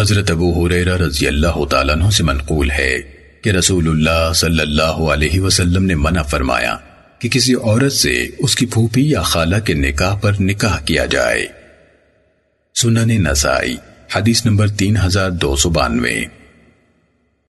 حضرت ابو حریرہ رضی اللہ تعالیٰ عنہ سے منقول ہے کہ رسول اللہ صلی اللہ علیہ وسلم نے منع فرمایا کہ کسی عورت سے اس کی پھوپھی یا خالہ کے نکاح پر نکاح کیا جائے۔ سنن نسائی، حدیث نمبر تین ہزار دو سو بانوے۔